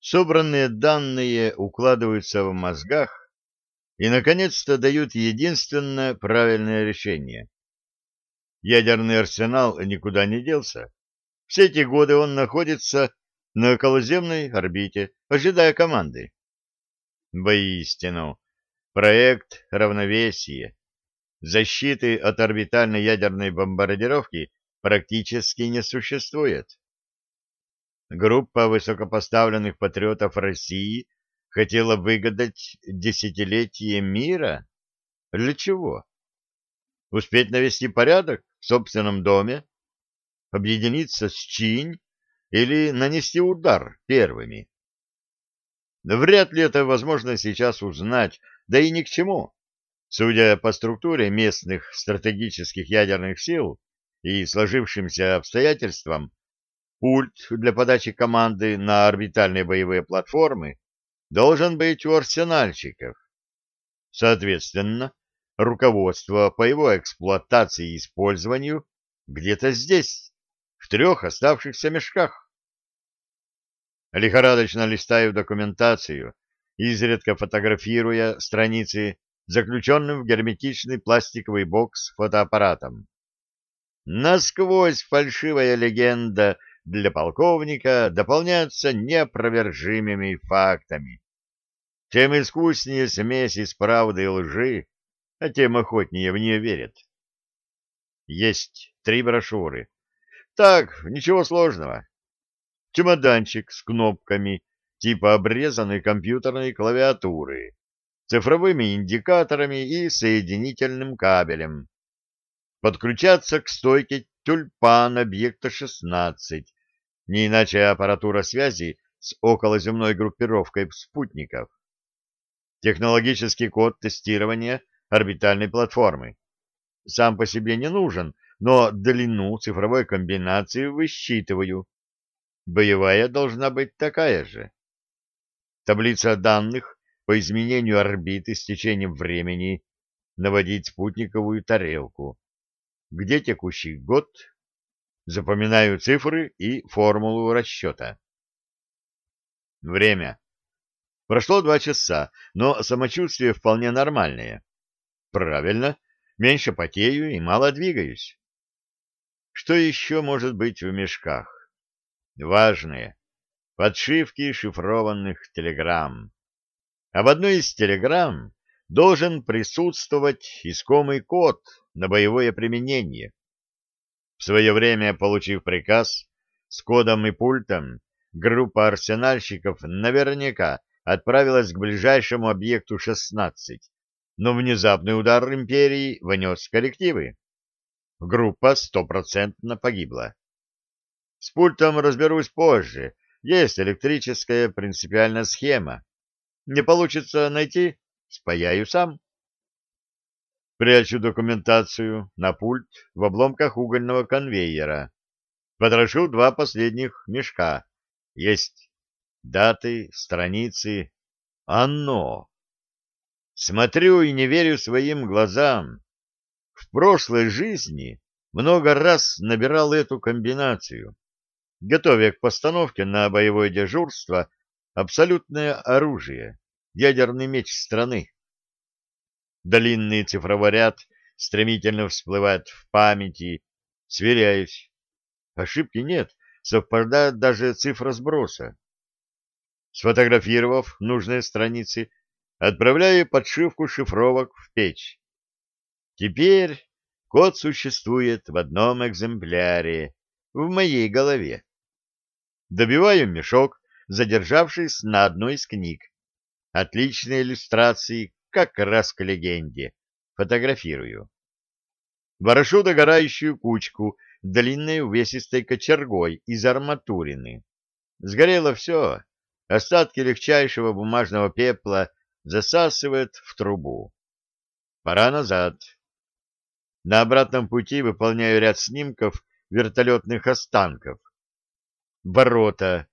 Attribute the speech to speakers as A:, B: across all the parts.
A: Собранные данные укладываются в мозгах и, наконец-то, дают единственное правильное решение. Ядерный арсенал никуда не делся. Все эти годы он находится на околоземной орбите, ожидая команды. Воистину, проект равновесия, защиты от орбитальной ядерной бомбардировки практически не существует. Группа высокопоставленных патриотов России хотела выгадать десятилетие мира? Для чего? Успеть навести порядок в собственном доме? Объединиться с Чинь или нанести удар первыми? Вряд ли это возможно сейчас узнать, да и ни к чему. Судя по структуре местных стратегических ядерных сил и сложившимся обстоятельствам, пульт для подачи команды на орбитальные боевые платформы должен быть у арсенальщиков. Соответственно, руководство по его эксплуатации и использованию где-то здесь, в трех оставшихся мешках. Лихорадочно листаю документацию, изредка фотографируя страницы заключенным в герметичный пластиковый бокс фотоаппаратом. Насквозь фальшивая легенда для полковника дополняется неопровержимыми фактами. Чем искуснее смесь из правды и лжи, а тем охотнее в нее верят. Есть три брошюры. Так, ничего сложного. Чемоданчик с кнопками типа обрезанной компьютерной клавиатуры цифровыми индикаторами и соединительным кабелем. Подключаться к стойке тюльпан объекта 16, не иначе аппаратура связи с околоземной группировкой спутников. Технологический код тестирования орбитальной платформы. Сам по себе не нужен, но длину цифровой комбинации высчитываю. Боевая должна быть такая же. Таблица данных по изменению орбиты с течением времени наводить спутниковую тарелку. Где текущий год? Запоминаю цифры и формулу расчета. Время. Прошло два часа, но самочувствие вполне нормальное. Правильно, меньше потею и мало двигаюсь. Что еще может быть в мешках? Важные. Подшивки шифрованных телеграмм а в одной из телеграмм должен присутствовать искомый код на боевое применение. В свое время, получив приказ с кодом и пультом, группа арсенальщиков наверняка отправилась к ближайшему объекту 16, но внезапный удар империи внес коллективы. Группа стопроцентно погибла. С пультом разберусь позже. Есть электрическая принципиальная схема. Не получится найти, спаяю сам. Прячу документацию на пульт в обломках угольного конвейера. Потрошу два последних мешка. Есть даты, страницы. Оно! Смотрю и не верю своим глазам. В прошлой жизни много раз набирал эту комбинацию, готовя к постановке на боевое дежурство абсолютное оружие, ядерный меч страны. Длинный цифровой ряд стремительно всплывает в памяти, сверяюсь. Ошибки нет, совпадает даже цифра сброса. Сфотографировав нужные страницы, отправляю подшивку шифровок в печь. Теперь код существует в одном экземпляре, в моей голове. Добиваю мешок, задержавшись на одной из книг. Отличные иллюстрации, как раз к легенде. Фотографирую. Ворошу догорающую кучку длинной увесистой кочергой из арматурины. Сгорело все. Остатки легчайшего бумажного пепла засасывает в трубу. Пора назад. На обратном пути выполняю ряд снимков вертолетных останков. Ворота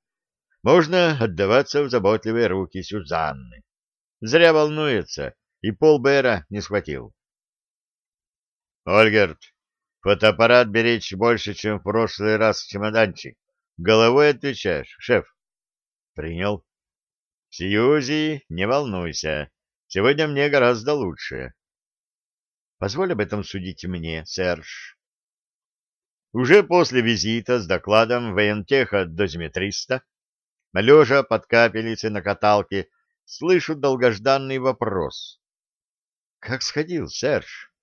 A: можно отдаваться в заботливые руки Сюзанны. Зря волнуется, и пол Бэра не схватил. Ольгерт, фотоаппарат беречь больше, чем в прошлый раз чемоданчик. Головой отвечаешь, шеф. Принял. Сьюзи, не волнуйся. Сегодня мне гораздо лучше.
B: Позволь об этом судить мне, Серж.
A: Уже после визита с докладом воентеха дозиметриста, лежа под капелицей на каталке, слышу долгожданный вопрос. — Как сходил, Серж?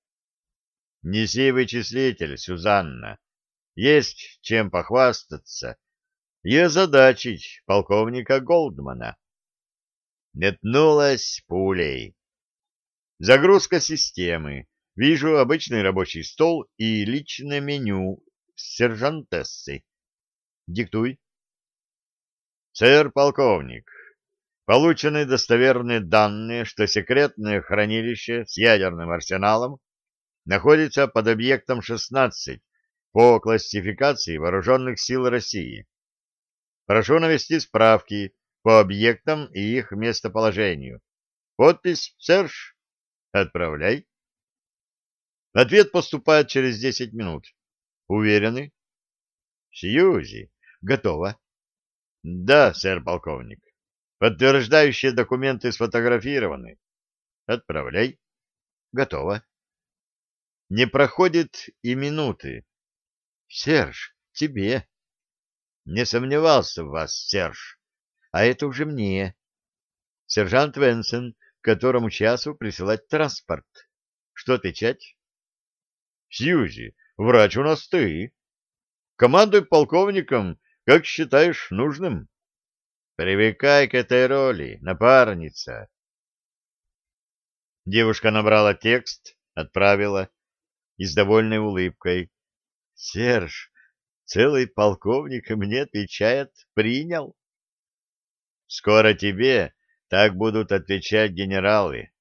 A: — Неси вычислитель, Сюзанна. Есть чем похвастаться и озадачить полковника Голдмана. Метнулась пулей. Загрузка системы. Вижу обычный рабочий стол и личное меню с сержантессой. Диктуй. Сэр полковник, получены достоверные данные, что секретное хранилище с ядерным арсеналом находится под объектом 16 по классификации вооруженных сил России. Прошу навести справки по объектам и их местоположению. Подпись «Серж». Отправляй. Ответ поступает через 10 минут. Уверены? Сьюзи. Готово. Да, сэр полковник. Подтверждающие документы сфотографированы. Отправляй. Готово. Не проходит и минуты. Серж, тебе. Не сомневался в вас, Серж а это уже мне. Сержант Венсен, которому часу присылать транспорт. Что отвечать? Сьюзи, врач у нас ты. Командуй полковником, как считаешь нужным. Привыкай к этой роли, напарница. Девушка набрала текст, отправила и с довольной улыбкой. Серж, целый полковник мне отвечает, принял. Скоро тебе так будут отвечать генералы.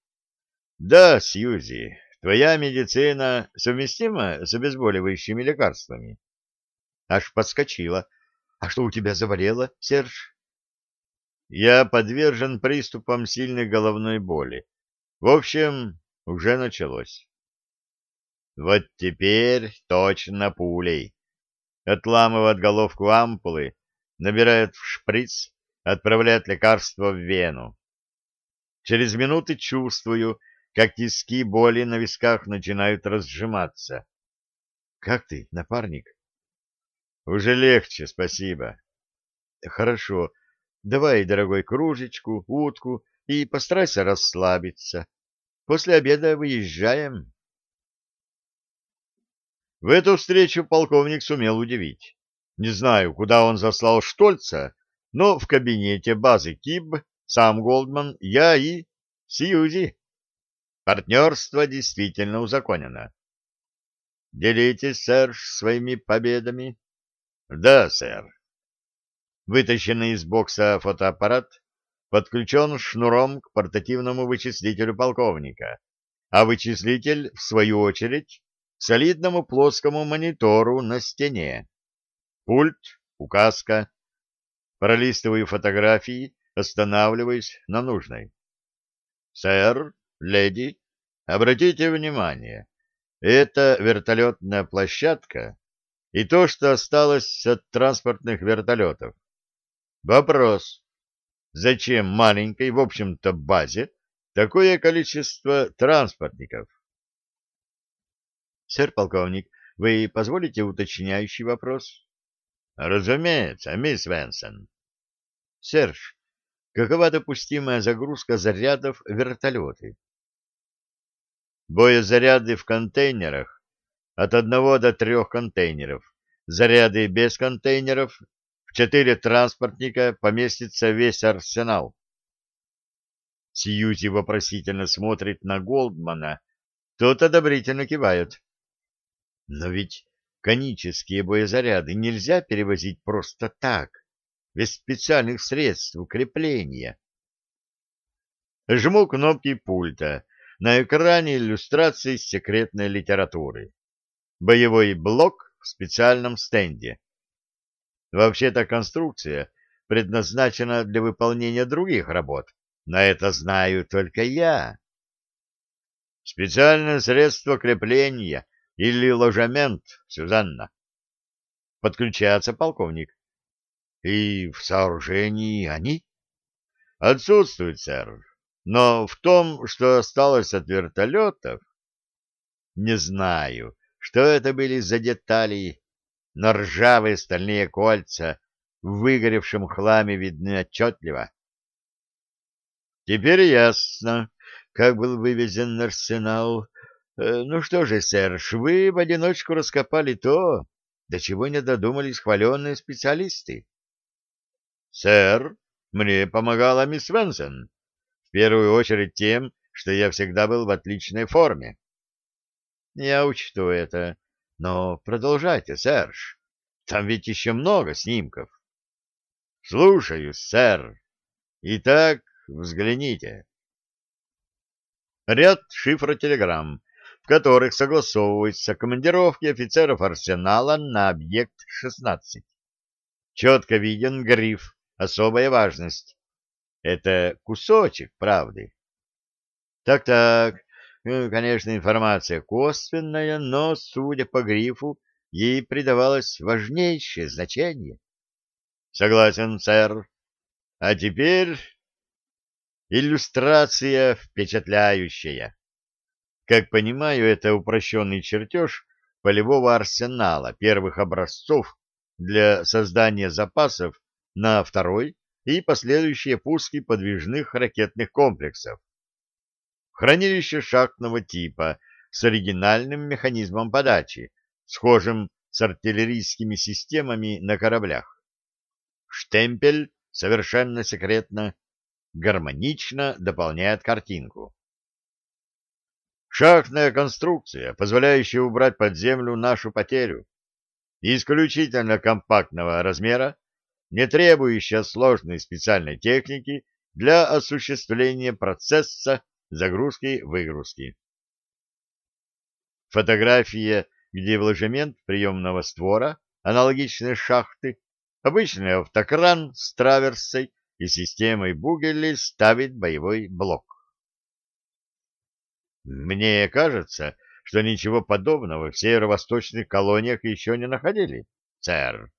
A: Да, Сьюзи, твоя медицина совместима с обезболивающими лекарствами? Аж подскочила. А что у тебя заболело, Серж? Я подвержен приступам сильной головной боли. В общем, уже началось. Вот теперь точно пулей. Отламывает головку ампулы, набирает в шприц, отправляет лекарство в вену. Через минуты чувствую, как тиски боли на висках начинают разжиматься. — Как ты, напарник? — Уже легче, спасибо. — Хорошо. Давай, дорогой, кружечку, утку и постарайся расслабиться. После обеда выезжаем. В эту встречу полковник сумел удивить. Не знаю, куда он заслал Штольца, но в кабинете базы КИБ сам Голдман, я и Сьюзи. Партнерство действительно узаконено. Делитесь, сэр, своими победами? Да, сэр. Вытащенный из бокса фотоаппарат подключен шнуром к портативному вычислителю полковника, а вычислитель, в свою очередь, к солидному плоскому монитору на стене. Пульт, указка, Пролистываю фотографии, останавливаясь на нужной. «Сэр, леди, обратите внимание, это вертолетная площадка и то, что осталось от транспортных вертолетов. Вопрос. Зачем маленькой, в общем-то, базе такое количество транспортников?
B: Сэр полковник, вы позволите уточняющий вопрос?
A: Разумеется, мисс Венсон.
B: Серж, какова допустимая загрузка зарядов в вертолеты?
A: Боезаряды в контейнерах от одного до трех контейнеров. Заряды без контейнеров. В четыре транспортника поместится весь арсенал. Сьюзи вопросительно смотрит на Голдмана. Тот одобрительно кивает.
B: Но ведь конические боезаряды нельзя перевозить просто так без специальных средств укрепления.
A: Жму кнопки пульта. На экране иллюстрации секретной литературы. Боевой блок в специальном стенде. Вообще-то конструкция предназначена для выполнения других работ, но это знаю только я. Специальное средство крепления или ложемент, Сюзанна. Подключается полковник.
B: И в сооружении они?
A: Отсутствует, сэр. Но в том, что осталось от вертолетов, не знаю, что это были за детали, но ржавые стальные кольца в выгоревшем хламе видны отчетливо. Теперь ясно, как был вывезен арсенал. Э, ну что же, сэр, вы в одиночку раскопали то, до чего не додумались хваленные специалисты. Сэр, мне помогала мисс Венсон, в первую очередь тем, что я всегда был в отличной форме. Я учту это, но продолжайте, Серж. Там ведь еще много снимков. Слушаю, сэр. Итак, взгляните. Ряд шифротелеграмм, в которых согласовываются командировки офицеров арсенала на объект 16. Четко виден гриф «Особая важность». Это кусочек правды. Так-так, конечно, информация косвенная, но, судя по грифу, ей придавалось важнейшее значение. Согласен, сэр. А теперь иллюстрация впечатляющая. Как понимаю, это упрощенный чертеж полевого арсенала первых образцов для создания запасов на второй и последующие пуски подвижных ракетных комплексов. Хранилище шахтного типа с оригинальным механизмом подачи, схожим с артиллерийскими системами на кораблях. Штемпель совершенно секретно, гармонично дополняет картинку. Шахтная конструкция, позволяющая убрать под землю нашу потерю, исключительно компактного размера, не требующая сложной специальной техники для осуществления процесса загрузки-выгрузки. Фотография, где в ложемент приемного створа аналогичной шахты обычный автокран с траверсой и системой бугелей ставит боевой блок. Мне кажется, что ничего подобного в северо-восточных колониях еще не находили, сэр.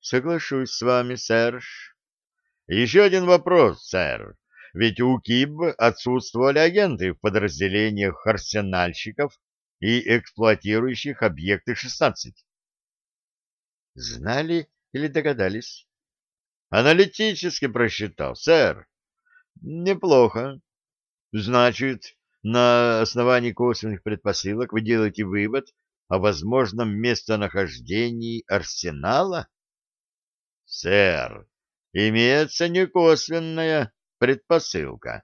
A: Соглашусь с вами, сэрж. Еще один вопрос, сэр. Ведь у КИБ отсутствовали агенты в подразделениях арсенальщиков и эксплуатирующих объекты 16. Знали или догадались? Аналитически просчитал, сэр. Неплохо. Значит, на основании косвенных предпосылок вы делаете вывод о возможном местонахождении арсенала? Сэр, имеется некосвенная предпосылка.